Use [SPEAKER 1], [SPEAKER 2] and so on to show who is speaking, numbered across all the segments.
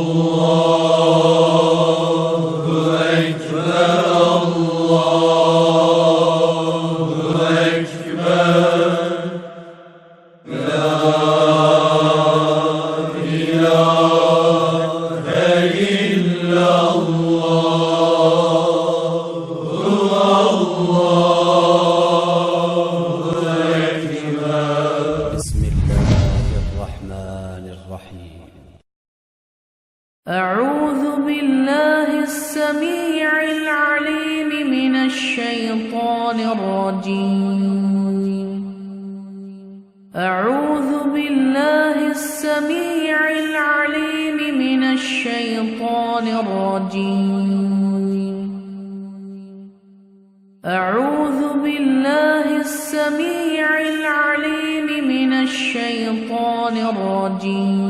[SPEAKER 1] Allah.
[SPEAKER 2] أعوذ بالله السميع العليم من الشيطان الرجيم. أعوذ بالله السميع العليم من الشيطان الرجيم. أعوذ بالله السميع العليم من الشيطان الرجيم.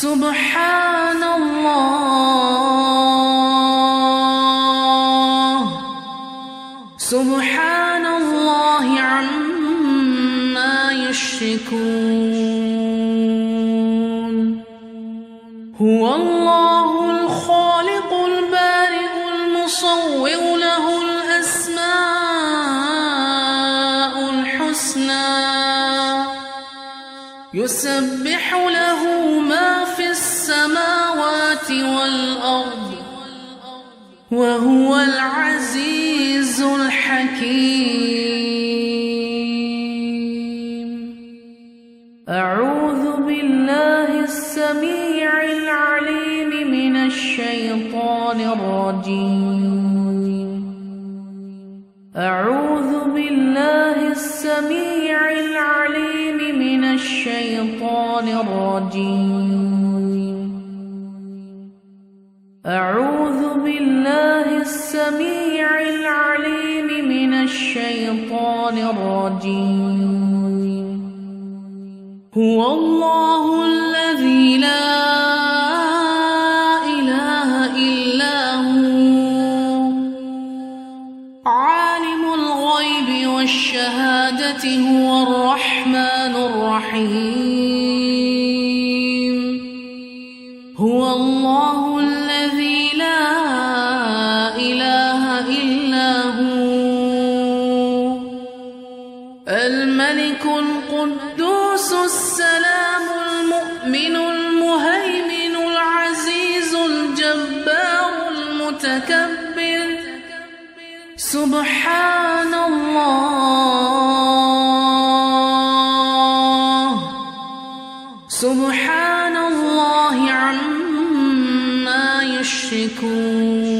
[SPEAKER 2] سبحان الله. سبحان الله عما يشركون. هو الله الخالق البارئ المصور له الأسماء الحسنى. يسبح له السماوات والأرض وهو العزيز الحكيم. أعوذ بالله السميع العليم من الشيطان الرجيم. أعوذ بالله السميع العليم من الشيطان الرجيم. السميع العليم من الشيطان الرجيم. هو الله الذي لا إله إلا هو. عالم الغيب والشهادة هو الرحمن الرحيم. هو الله إلا هو. الملك القدوس السلام المؤمن المهيمن العزيز الجبار المتكبر. سبحان الله. سبحان الله عما يشركون.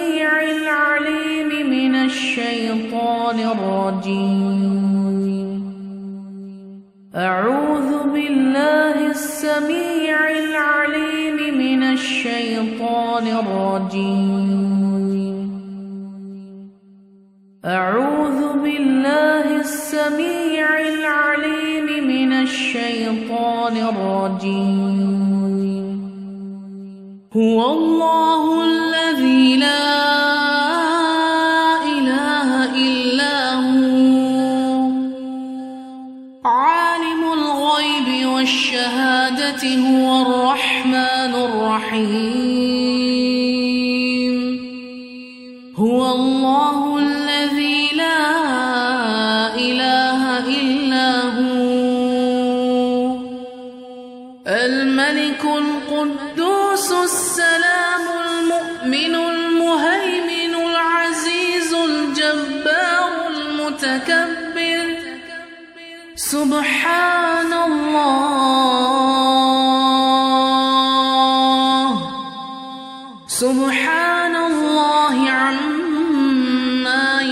[SPEAKER 2] الرجيم. أعوذ بالله السميع العليم من الشيطان الرجيم. أعوذ بالله السميع العليم من الشيطان الرجيم. هو الله هو الله الذي لا إله إلا هو. الملك القدوس السلام المؤمن المهيمن العزيز الجبار المتكبر. سبحان الله. سبحان الله عما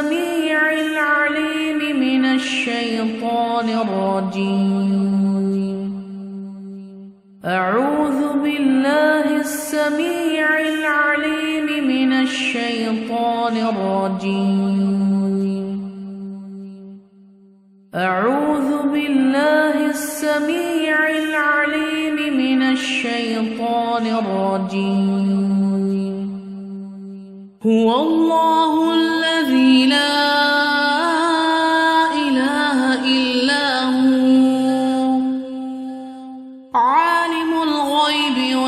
[SPEAKER 2] السميع العليم من الشيطان الرجيم. أعوذ بالله السميع العليم من الشيطان الرجيم. أعوذ بالله السميع العليم من الشيطان الرجيم. هو الله